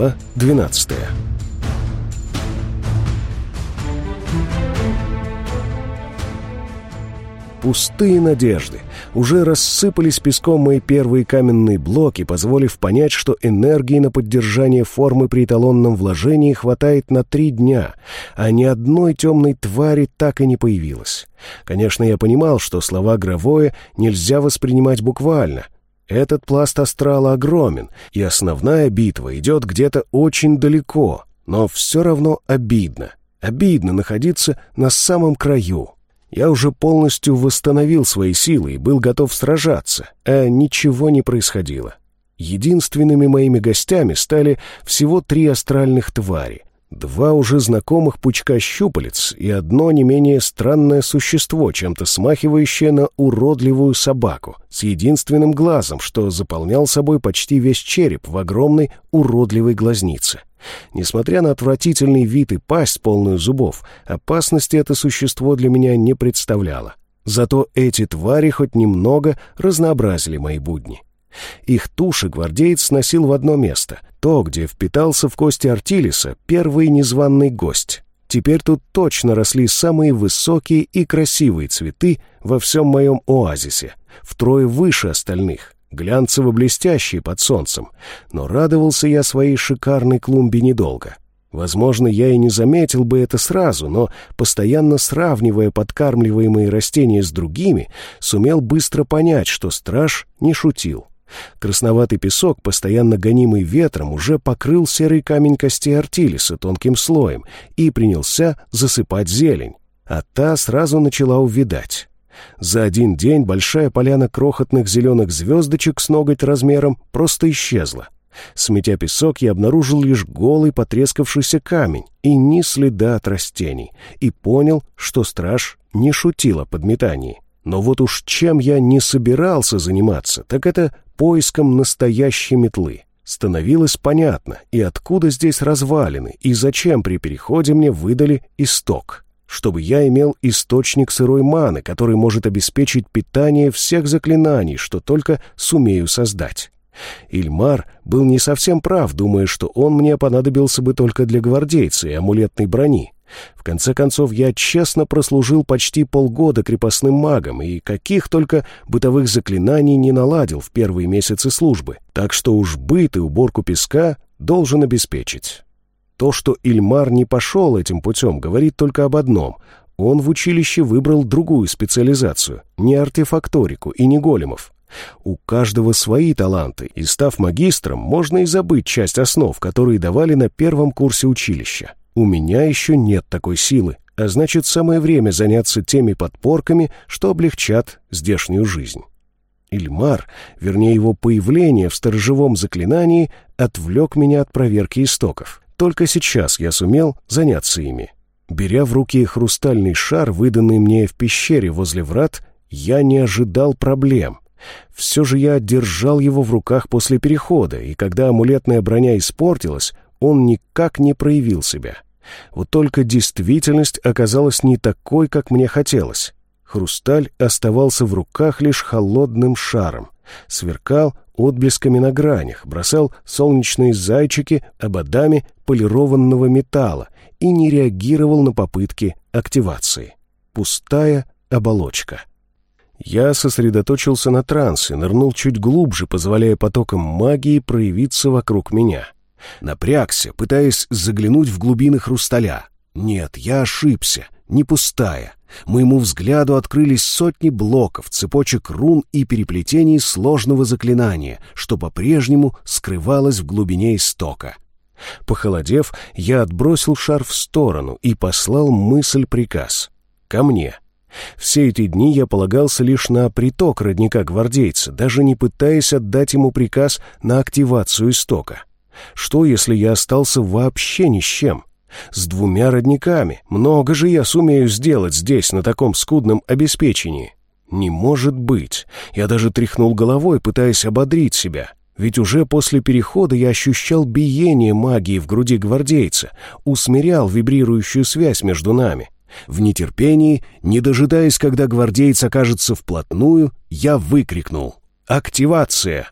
Глава 12 Пустые надежды. Уже рассыпались песком мои первые каменные блоки, позволив понять, что энергии на поддержание формы при эталонном вложении хватает на три дня, а ни одной темной твари так и не появилось. Конечно, я понимал, что слова Гровое нельзя воспринимать буквально. Этот пласт астрала огромен, и основная битва идет где-то очень далеко, но все равно обидно. Обидно находиться на самом краю. Я уже полностью восстановил свои силы и был готов сражаться, а ничего не происходило. Единственными моими гостями стали всего три астральных твари. Два уже знакомых пучка щупалец и одно не менее странное существо, чем-то смахивающее на уродливую собаку, с единственным глазом, что заполнял собой почти весь череп в огромной уродливой глазнице. Несмотря на отвратительный вид и пасть, полную зубов, опасности это существо для меня не представляло. Зато эти твари хоть немного разнообразили мои будни. Их туши гвардеец сносил в одно место, то, где впитался в кости Артилиса первый незваный гость. Теперь тут точно росли самые высокие и красивые цветы во всем моем оазисе, втрое выше остальных глянцево-блестящие под солнцем, но радовался я своей шикарной клумбе недолго. Возможно, я и не заметил бы это сразу, но, постоянно сравнивая подкармливаемые растения с другими, сумел быстро понять, что страж не шутил. Красноватый песок, постоянно гонимый ветром, уже покрыл серый камень костей артилиса тонким слоем и принялся засыпать зелень, а та сразу начала увидать. За один день большая поляна крохотных зеленых звездочек с ноготь размером просто исчезла. Сметя песок, я обнаружил лишь голый потрескавшийся камень и ни следа от растений, и понял, что страж не шутил о подметании. Но вот уж чем я не собирался заниматься, так это поиском настоящей метлы. Становилось понятно, и откуда здесь развалины, и зачем при переходе мне выдали исток чтобы я имел источник сырой маны, который может обеспечить питание всех заклинаний, что только сумею создать. Ильмар был не совсем прав, думая, что он мне понадобился бы только для гвардейца и амулетной брони. В конце концов, я честно прослужил почти полгода крепостным магом и каких только бытовых заклинаний не наладил в первые месяцы службы, так что уж быт и уборку песка должен обеспечить. То, что Ильмар не пошел этим путем, говорит только об одном. Он в училище выбрал другую специализацию, не артефакторику и не големов. У каждого свои таланты, и став магистром, можно и забыть часть основ, которые давали на первом курсе училища. У меня еще нет такой силы, а значит, самое время заняться теми подпорками, что облегчат здешнюю жизнь. Ильмар, вернее его появление в сторожевом заклинании, отвлек меня от проверки истоков. Только сейчас я сумел заняться ими. Беря в руки хрустальный шар, выданный мне в пещере возле врат, я не ожидал проблем. Все же я держал его в руках после перехода, и когда амулетная броня испортилась, он никак не проявил себя. Вот только действительность оказалась не такой, как мне хотелось. Хрусталь оставался в руках лишь холодным шаром, сверкал отблесками на гранях, бросал солнечные зайчики ободами полированного металла и не реагировал на попытки активации. Пустая оболочка. Я сосредоточился на трансе, нырнул чуть глубже, позволяя потокам магии проявиться вокруг меня. Напрягся, пытаясь заглянуть в глубины хрусталя. Нет, я ошибся, не пустая. Моему взгляду открылись сотни блоков, цепочек рун и переплетений сложного заклинания, что по-прежнему скрывалось в глубине истока. Похолодев, я отбросил шар в сторону и послал мысль-приказ. «Ко мне». Все эти дни я полагался лишь на приток родника гвардейца, даже не пытаясь отдать ему приказ на активацию истока. Что, если я остался вообще ни с чем? С двумя родниками. Много же я сумею сделать здесь, на таком скудном обеспечении. Не может быть. Я даже тряхнул головой, пытаясь ободрить себя. Ведь уже после перехода я ощущал биение магии в груди гвардейца, усмирял вибрирующую связь между нами. В нетерпении, не дожидаясь, когда гвардеец окажется вплотную, я выкрикнул «Активация!».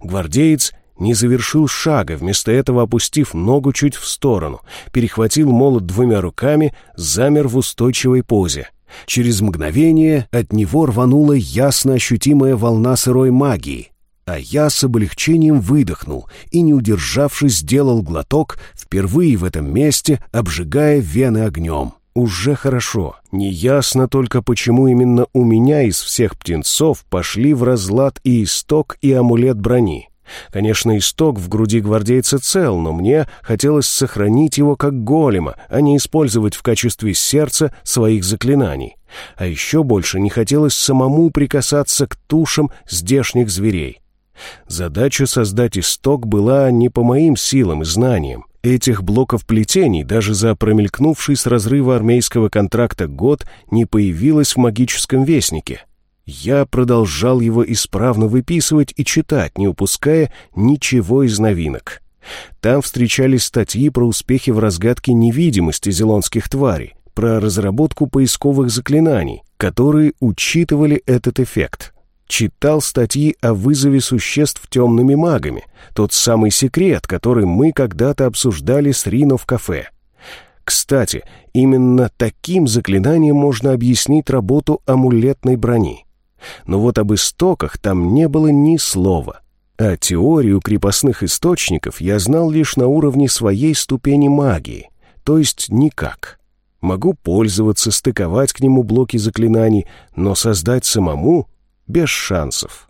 Гвардеец не завершил шага, вместо этого опустив ногу чуть в сторону, перехватил молот двумя руками, замер в устойчивой позе. Через мгновение от него рванула ясно ощутимая волна сырой магии, а я с облегчением выдохнул и, не удержавшись, сделал глоток, впервые в этом месте обжигая вены огнем. Уже хорошо. Неясно только, почему именно у меня из всех птенцов пошли в разлад и исток, и амулет брони. Конечно, исток в груди гвардейца цел, но мне хотелось сохранить его как голема, а не использовать в качестве сердца своих заклинаний. А еще больше не хотелось самому прикасаться к тушам здешних зверей. Задача создать исток была не по моим силам и знаниям. Этих блоков плетений даже за промелькнувший с разрыва армейского контракта год не появилось в магическом вестнике. Я продолжал его исправно выписывать и читать, не упуская ничего из новинок. Там встречались статьи про успехи в разгадке невидимости зелонских тварей, про разработку поисковых заклинаний, которые учитывали этот эффект. Читал статьи о вызове существ темными магами, тот самый секрет, который мы когда-то обсуждали с Рино в кафе. Кстати, именно таким заклинанием можно объяснить работу амулетной брони. Но вот об истоках там не было ни слова. А теорию крепостных источников я знал лишь на уровне своей ступени магии, то есть никак. Могу пользоваться, стыковать к нему блоки заклинаний, но создать самому без шансов.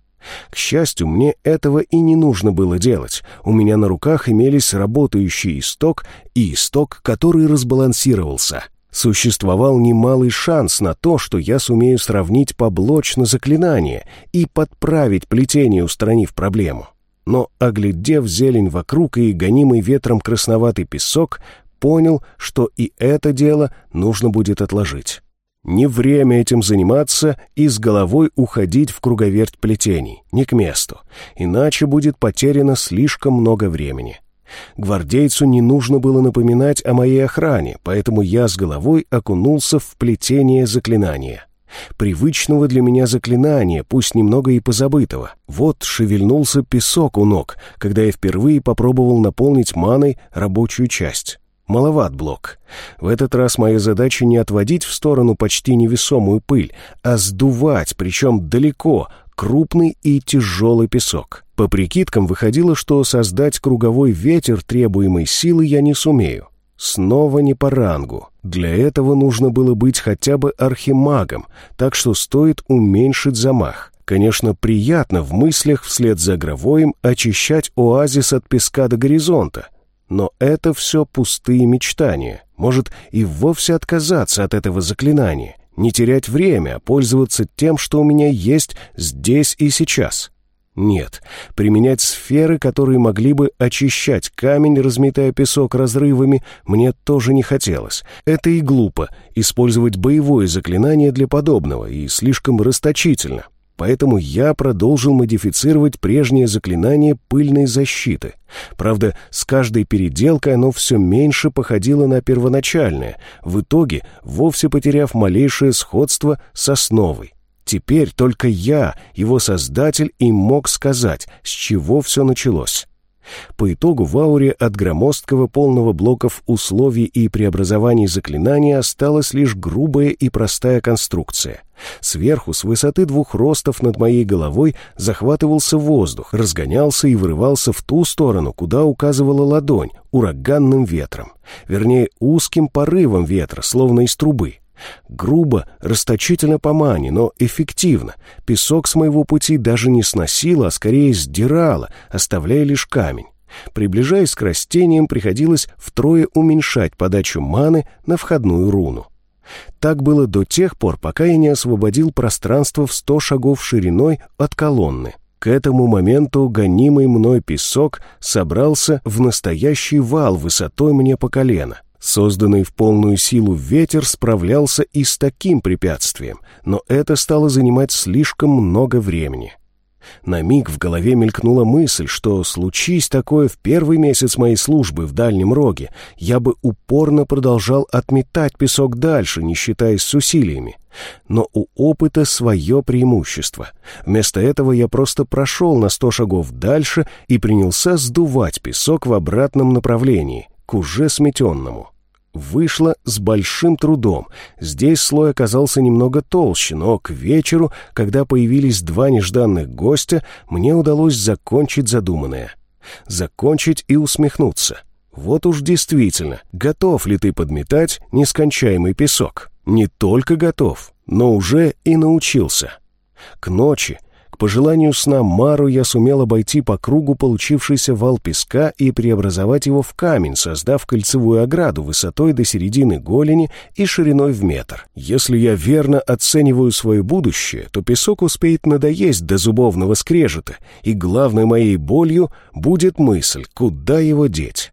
К счастью, мне этого и не нужно было делать. У меня на руках имелись работающий исток и исток, который разбалансировался. Существовал немалый шанс на то, что я сумею сравнить поблочно заклинание и подправить плетение, устранив проблему. Но, оглядев зелень вокруг и гонимый ветром красноватый песок, понял, что и это дело нужно будет отложить. Не время этим заниматься и с головой уходить в круговерть плетений, не к месту, иначе будет потеряно слишком много времени. Гвардейцу не нужно было напоминать о моей охране, поэтому я с головой окунулся в плетение заклинания. Привычного для меня заклинания, пусть немного и позабытого. Вот шевельнулся песок у ног, когда я впервые попробовал наполнить маной рабочую часть. Маловат блок. В этот раз моя задача не отводить в сторону почти невесомую пыль, а сдувать, причем далеко, крупный и тяжелый песок. По прикидкам выходило, что создать круговой ветер требуемой силы я не сумею. Снова не по рангу. Для этого нужно было быть хотя бы архимагом, так что стоит уменьшить замах. Конечно, приятно в мыслях вслед за Гровоем очищать оазис от песка до горизонта, но это все пустые мечтания. Может, и вовсе отказаться от этого заклинания, не терять время, а пользоваться тем, что у меня есть здесь и сейчас. Нет, применять сферы, которые могли бы очищать камень, разметая песок разрывами, мне тоже не хотелось. Это и глупо, использовать боевое заклинание для подобного, и слишком расточительно. Поэтому я продолжил модифицировать прежнее заклинание пыльной защиты. Правда, с каждой переделкой оно все меньше походило на первоначальное, в итоге вовсе потеряв малейшее сходство с основой. Теперь только я, его создатель, и мог сказать, с чего все началось. По итогу в ауре от громоздкого полного блоков условий и преобразований заклинания осталась лишь грубая и простая конструкция. Сверху, с высоты двух ростов над моей головой, захватывался воздух, разгонялся и вырывался в ту сторону, куда указывала ладонь, ураганным ветром. Вернее, узким порывом ветра, словно из трубы. Грубо, расточительно по мане, но эффективно. Песок с моего пути даже не сносило, а скорее сдирало, оставляя лишь камень. Приближаясь к растениям, приходилось втрое уменьшать подачу маны на входную руну. Так было до тех пор, пока я не освободил пространство в сто шагов шириной от колонны. К этому моменту гонимый мной песок собрался в настоящий вал высотой мне по колено — Созданный в полную силу ветер справлялся и с таким препятствием, но это стало занимать слишком много времени. На миг в голове мелькнула мысль, что случись такое в первый месяц моей службы в Дальнем Роге, я бы упорно продолжал отметать песок дальше, не считаясь с усилиями. Но у опыта свое преимущество. Вместо этого я просто прошел на сто шагов дальше и принялся сдувать песок в обратном направлении, к уже сметенному. Вышло с большим трудом. Здесь слой оказался немного толще, но к вечеру, когда появились два нежданных гостя, мне удалось закончить задуманное. Закончить и усмехнуться. Вот уж действительно, готов ли ты подметать нескончаемый песок? Не только готов, но уже и научился. К ночи по желанию сна Мару я сумел обойти по кругу получившийся вал песка и преобразовать его в камень, создав кольцевую ограду высотой до середины голени и шириной в метр. Если я верно оцениваю свое будущее, то песок успеет надоесть до зубовного скрежета, и главной моей болью будет мысль, куда его деть.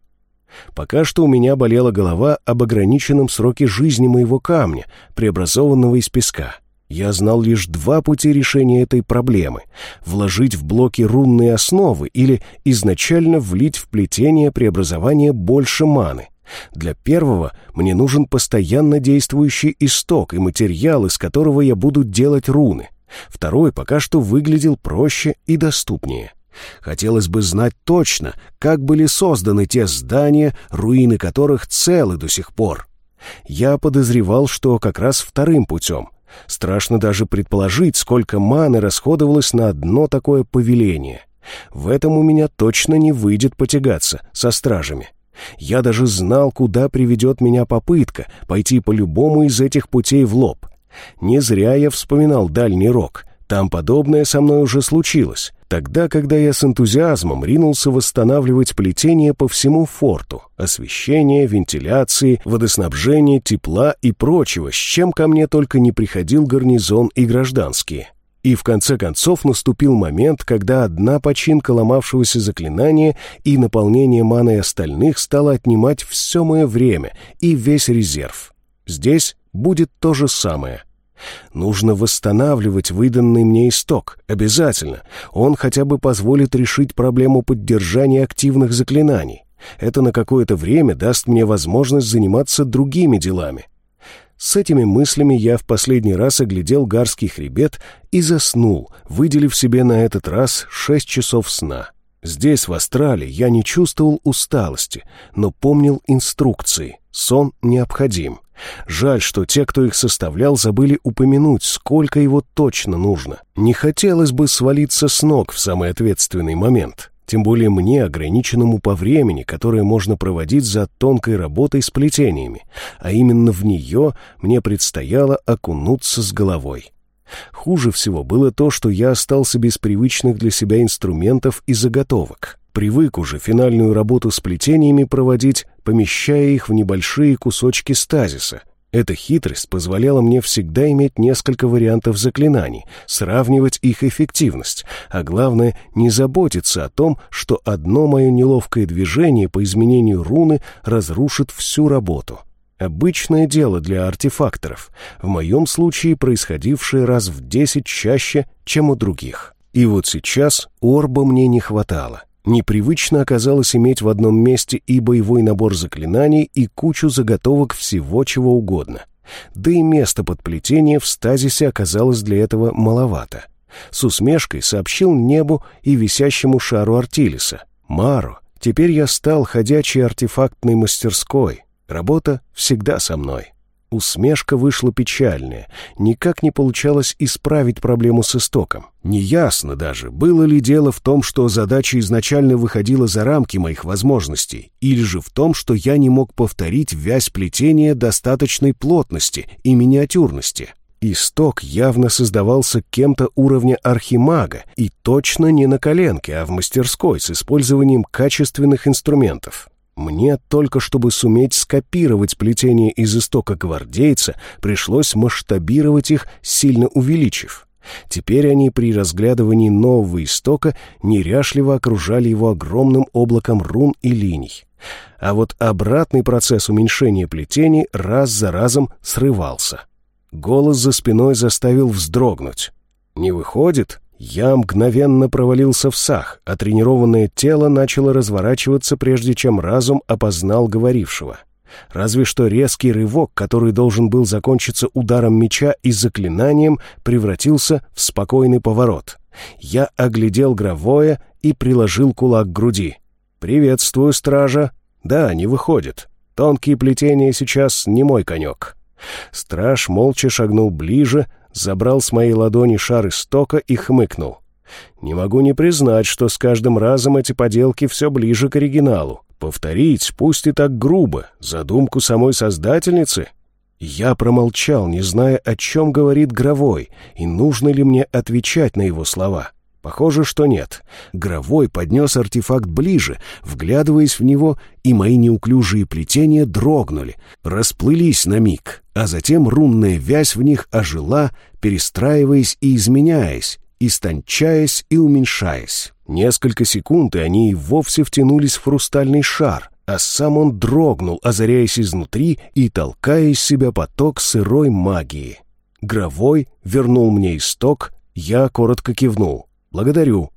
Пока что у меня болела голова об ограниченном сроке жизни моего камня, преобразованного из песка — я знал лишь два пути решения этой проблемы — вложить в блоки рунные основы или изначально влить в плетение преобразования больше маны. Для первого мне нужен постоянно действующий исток и материал, из которого я буду делать руны. Второй пока что выглядел проще и доступнее. Хотелось бы знать точно, как были созданы те здания, руины которых целы до сих пор. Я подозревал, что как раз вторым путем — Страшно даже предположить, сколько маны расходовалось на одно такое повеление. В этом у меня точно не выйдет потягаться со стражами. Я даже знал, куда приведет меня попытка пойти по любому из этих путей в лоб. Не зря я вспоминал дальний рок. Там подобное со мной уже случилось. Тогда, когда я с энтузиазмом ринулся восстанавливать плетение по всему форту, освещение, вентиляции, водоснабжение, тепла и прочего, с чем ко мне только не приходил гарнизон и гражданские. И в конце концов наступил момент, когда одна починка ломавшегося заклинания и наполнение маной остальных стала отнимать все мое время и весь резерв. Здесь будет то же самое — Нужно восстанавливать выданный мне исток. Обязательно. Он хотя бы позволит решить проблему поддержания активных заклинаний. Это на какое-то время даст мне возможность заниматься другими делами. С этими мыслями я в последний раз оглядел Гарский хребет и заснул, выделив себе на этот раз шесть часов сна. Здесь, в Австралии, я не чувствовал усталости, но помнил инструкции. Сон необходим. Жаль, что те, кто их составлял, забыли упомянуть, сколько его точно нужно. Не хотелось бы свалиться с ног в самый ответственный момент. Тем более мне, ограниченному по времени, которое можно проводить за тонкой работой с плетениями. А именно в нее мне предстояло окунуться с головой. Хуже всего было то, что я остался без привычных для себя инструментов и заготовок. Привык уже финальную работу с плетениями проводить, помещая их в небольшие кусочки стазиса. Эта хитрость позволяла мне всегда иметь несколько вариантов заклинаний, сравнивать их эффективность, а главное, не заботиться о том, что одно мое неловкое движение по изменению руны разрушит всю работу. Обычное дело для артефакторов, в моем случае происходившее раз в десять чаще, чем у других. И вот сейчас орба мне не хватало. Непривычно оказалось иметь в одном месте и боевой набор заклинаний, и кучу заготовок всего чего угодно. Да и место под плетение в стазисе оказалось для этого маловато. С усмешкой сообщил небу и висящему шару Артилиса. «Мару, теперь я стал ходячей артефактной мастерской. Работа всегда со мной». Усмешка вышла печальная. Никак не получалось исправить проблему с истоком. Неясно даже, было ли дело в том, что задача изначально выходила за рамки моих возможностей, или же в том, что я не мог повторить вязь плетения достаточной плотности и миниатюрности. Исток явно создавался кем-то уровня архимага, и точно не на коленке, а в мастерской с использованием качественных инструментов. Мне только чтобы суметь скопировать плетение из истока гвардейца, пришлось масштабировать их, сильно увеличив. Теперь они при разглядывании нового истока неряшливо окружали его огромным облаком рун и линий. А вот обратный процесс уменьшения плетений раз за разом срывался. Голос за спиной заставил вздрогнуть. «Не выходит?» Я мгновенно провалился в сах, а тренированное тело начало разворачиваться, прежде чем разум опознал говорившего. Разве что резкий рывок, который должен был закончиться ударом меча и заклинанием, превратился в спокойный поворот. Я оглядел Гровое и приложил кулак к груди. «Приветствую, стража!» «Да, не выходит. Тонкие плетения сейчас не мой конек». Страж молча шагнул ближе, забрал с моей ладони шар истока и хмыкнул. «Не могу не признать, что с каждым разом эти поделки все ближе к оригиналу. Повторить, пусть и так грубо, задумку самой создательницы?» Я промолчал, не зная, о чем говорит Гровой, и нужно ли мне отвечать на его слова. Похоже, что нет. Гровой поднес артефакт ближе, вглядываясь в него, и мои неуклюжие плетения дрогнули, расплылись на миг, а затем рунная вязь в них ожила, перестраиваясь и изменяясь, истончаясь и уменьшаясь. Несколько секунд, и они и вовсе втянулись в хрустальный шар, а сам он дрогнул, озаряясь изнутри и толкая из себя поток сырой магии. Гровой вернул мне исток, я коротко кивнул. «Благодарю».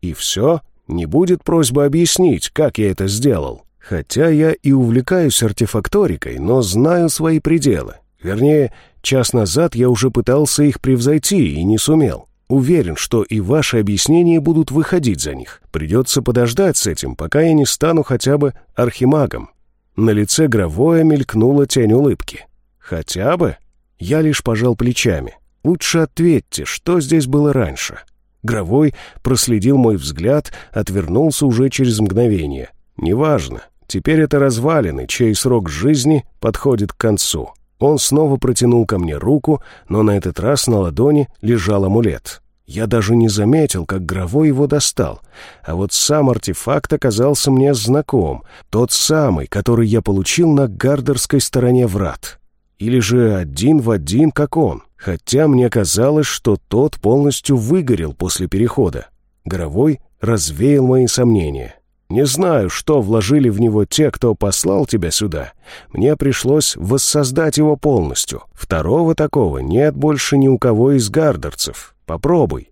И все, не будет просьбы объяснить, как я это сделал. Хотя я и увлекаюсь артефакторикой, но знаю свои пределы. Вернее, час назад я уже пытался их превзойти и не сумел. Уверен, что и ваши объяснения будут выходить за них. Придется подождать с этим, пока я не стану хотя бы архимагом. На лице Гровое мелькнула тень улыбки. «Хотя бы?» Я лишь пожал плечами. «Лучше ответьте, что здесь было раньше?» Гровой проследил мой взгляд, отвернулся уже через мгновение. «Неважно. Теперь это развалины, чей срок жизни подходит к концу». Он снова протянул ко мне руку, но на этот раз на ладони лежал амулет. Я даже не заметил, как Гровой его достал. А вот сам артефакт оказался мне знаком. Тот самый, который я получил на гардерской стороне врат. Или же один в один, как он хотя мне казалось, что тот полностью выгорел после перехода. Горовой развеял мои сомнения. Не знаю, что вложили в него те, кто послал тебя сюда. Мне пришлось воссоздать его полностью. Второго такого нет больше ни у кого из гардерцев. Попробуй.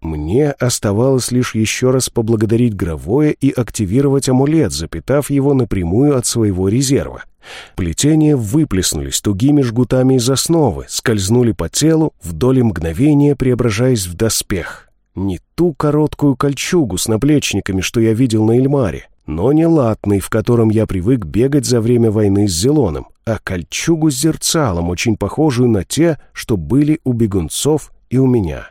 Мне оставалось лишь еще раз поблагодарить Гровое и активировать амулет, запитав его напрямую от своего резерва. Плетения выплеснулись тугими жгутами из основы, скользнули по телу, в доли мгновения преображаясь в доспех. Не ту короткую кольчугу с наплечниками, что я видел на Эльмаре, но не латный, в котором я привык бегать за время войны с Зелоном, а кольчугу с зерцалом, очень похожую на те, что были у бегунцов и у меня.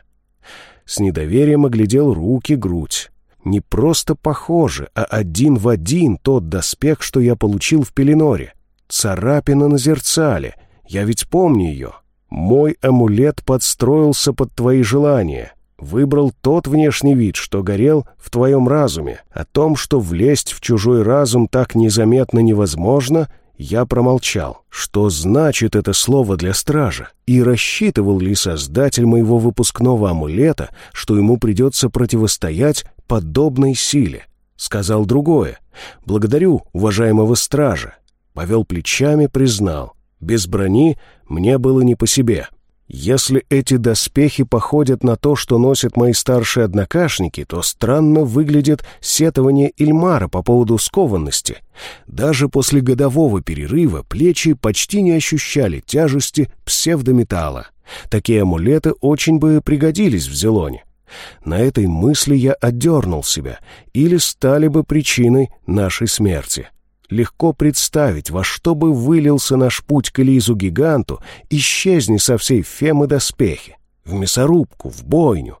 С недоверием оглядел руки, грудь. Не просто похоже, а один в один тот доспех, что я получил в Пеленоре. Царапина на зерцале. Я ведь помню ее. Мой амулет подстроился под твои желания. Выбрал тот внешний вид, что горел в твоем разуме. О том, что влезть в чужой разум так незаметно невозможно, я промолчал. Что значит это слово для стража? И рассчитывал ли создатель моего выпускного амулета, что ему придется противостоять подобной силе? Сказал другое. «Благодарю, уважаемого стража повел плечами, признал. Без брони мне было не по себе. Если эти доспехи походят на то, что носят мои старшие однокашники, то странно выглядит сетование Ильмара по поводу скованности. Даже после годового перерыва плечи почти не ощущали тяжести псевдометалла. Такие амулеты очень бы пригодились в Зелоне. На этой мысли я отдернул себя, или стали бы причиной нашей смерти. Легко представить, во что бы вылился наш путь к Элизу-гиганту, исчезни со всей Фемы доспехи. В мясорубку, в бойню.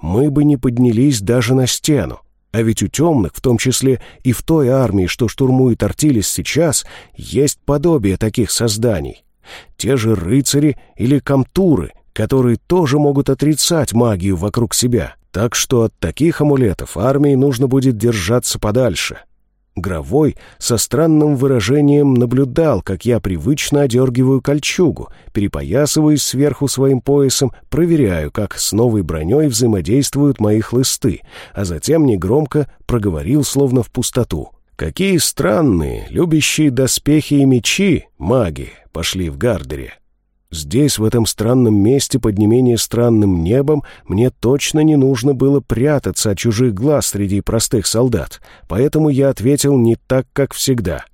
Мы бы не поднялись даже на стену. А ведь у темных, в том числе и в той армии, что штурмует Артилис сейчас, есть подобие таких созданий. Те же рыцари или камтуры, которые тоже могут отрицать магию вокруг себя. Так что от таких амулетов армии нужно будет держаться подальше. Гровой со странным выражением наблюдал, как я привычно одергиваю кольчугу, перепоясываюсь сверху своим поясом, проверяю, как с новой броней взаимодействуют мои хлысты, а затем негромко проговорил словно в пустоту. «Какие странные, любящие доспехи и мечи, маги, пошли в гардере!» Здесь, в этом странном месте под не менее странным небом, мне точно не нужно было прятаться от чужих глаз среди простых солдат, поэтому я ответил не так, как всегда.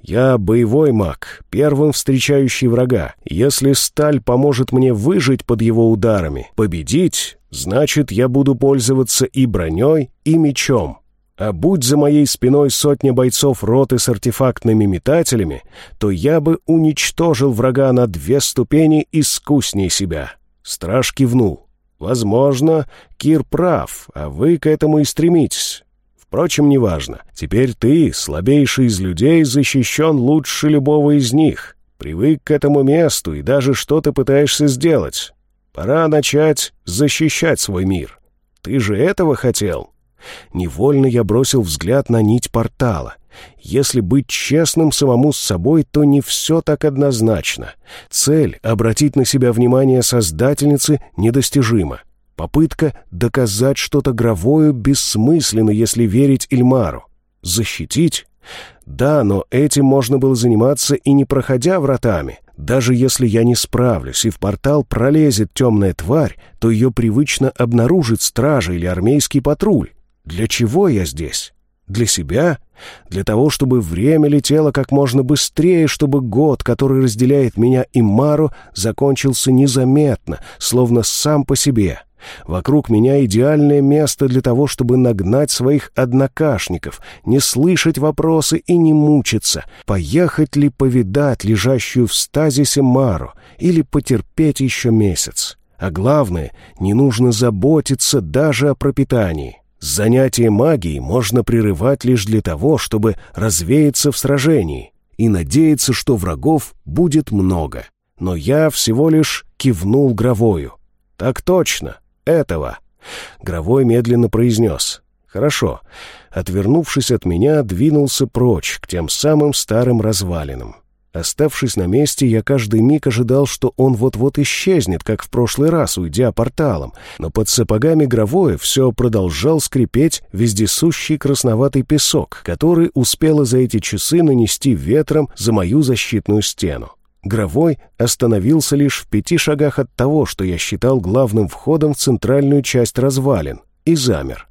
«Я боевой маг, первым встречающий врага. Если сталь поможет мне выжить под его ударами, победить, значит, я буду пользоваться и броней, и мечом. А будь за моей спиной сотня бойцов роты с артефактными метателями, то я бы уничтожил врага на две ступени искуснее себя. Страж кивнул. Возможно, Кир прав, а вы к этому и стремитесь. Впрочем, неважно. Теперь ты, слабейший из людей, защищен лучше любого из них. Привык к этому месту и даже что-то пытаешься сделать. Пора начать защищать свой мир. Ты же этого хотел?» Невольно я бросил взгляд на нить портала. Если быть честным самому с собой, то не все так однозначно. Цель — обратить на себя внимание Создательницы — недостижима. Попытка доказать что-то гровою бессмысленна, если верить Ильмару. Защитить? Да, но этим можно было заниматься и не проходя вратами. Даже если я не справлюсь и в портал пролезет темная тварь, то ее привычно обнаружит стража или армейский патруль. Для чего я здесь? Для себя? Для того, чтобы время летело как можно быстрее, чтобы год, который разделяет меня и Мару, закончился незаметно, словно сам по себе. Вокруг меня идеальное место для того, чтобы нагнать своих однокашников, не слышать вопросы и не мучиться, поехать ли повидать лежащую в стазисе Мару или потерпеть еще месяц. А главное, не нужно заботиться даже о пропитании. Занятие магией можно прерывать лишь для того, чтобы развеяться в сражении и надеяться, что врагов будет много. Но я всего лишь кивнул Гровою. «Так точно, этого!» Гровой медленно произнес. «Хорошо». Отвернувшись от меня, двинулся прочь к тем самым старым развалинам. Оставшись на месте, я каждый миг ожидал, что он вот-вот исчезнет, как в прошлый раз, уйдя порталом, но под сапогами Гровое все продолжал скрипеть вездесущий красноватый песок, который успела за эти часы нанести ветром за мою защитную стену. Гровой остановился лишь в пяти шагах от того, что я считал главным входом в центральную часть развалин, и замер.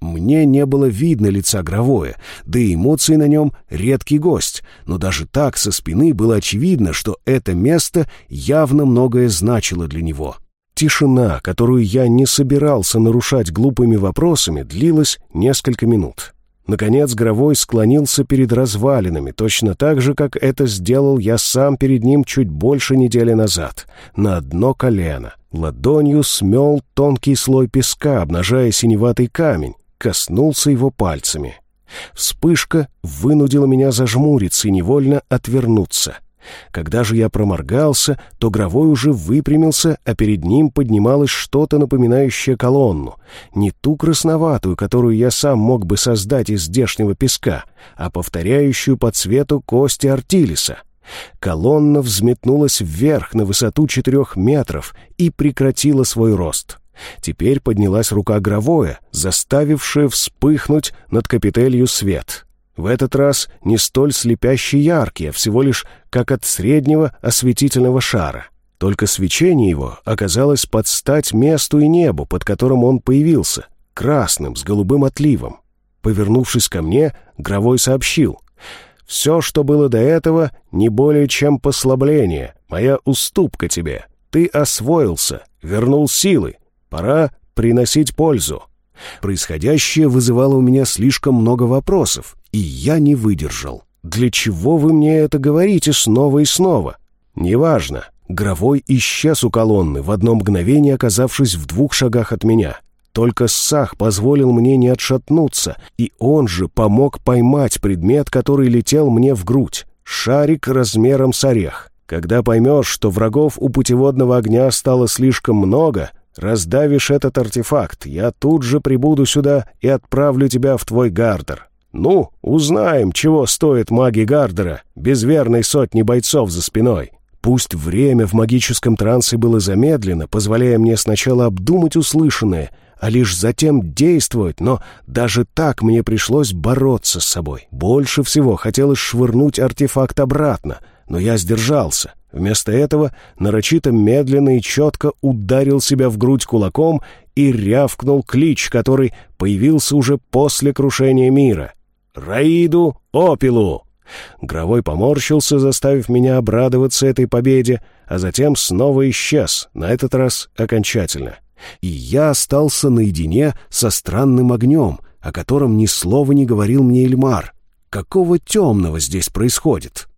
Мне не было видно лица Гровое, да и эмоции на нем редкий гость, но даже так со спины было очевидно, что это место явно многое значило для него. Тишина, которую я не собирался нарушать глупыми вопросами, длилась несколько минут. Наконец Гровой склонился перед развалинами, точно так же, как это сделал я сам перед ним чуть больше недели назад, на одно колено. Ладонью смел тонкий слой песка, обнажая синеватый камень, коснулся его пальцами. Вспышка вынудила меня зажмуриться и невольно отвернуться. Когда же я проморгался, то Гровой уже выпрямился, а перед ним поднималось что-то напоминающее колонну. Не ту красноватую, которую я сам мог бы создать из здешнего песка, а повторяющую по цвету кости Артилиса. Колонна взметнулась вверх на высоту четырех метров и прекратила свой рост. Теперь поднялась рука Гровоя, заставившая вспыхнуть над капителью свет. В этот раз не столь слепящий яркий, а всего лишь как от среднего осветительного шара. Только свечение его оказалось под стать месту и небу, под которым он появился, красным, с голубым отливом. Повернувшись ко мне, Гровой сообщил. «Все, что было до этого, не более чем послабление, моя уступка тебе. Ты освоился, вернул силы. Пора приносить пользу». Происходящее вызывало у меня слишком много вопросов, и я не выдержал. «Для чего вы мне это говорите снова и снова?» «Неважно». Гровой исчез у колонны, в одно мгновение оказавшись в двух шагах от меня. Только Сах позволил мне не отшатнуться, и он же помог поймать предмет, который летел мне в грудь. Шарик размером с орех. Когда поймешь, что врагов у путеводного огня стало слишком много, Раздавишь этот артефакт, я тут же прибуду сюда и отправлю тебя в твой гардер. Ну, узнаем, чего стоит маги гардера, без верной сотни бойцов за спиной. Пусть время в магическом трансе было замедлено, позволяя мне сначала обдумать услышанное, а лишь затем действовать, но даже так мне пришлось бороться с собой. Больше всего хотелось швырнуть артефакт обратно, но я сдержался. Вместо этого нарочито медленно и четко ударил себя в грудь кулаком и рявкнул клич, который появился уже после крушения мира. «Раиду Опилу!» Гровой поморщился, заставив меня обрадоваться этой победе, а затем снова исчез, на этот раз окончательно. И я остался наедине со странным огнем, о котором ни слова не говорил мне Эльмар. Какого темного здесь происходит?»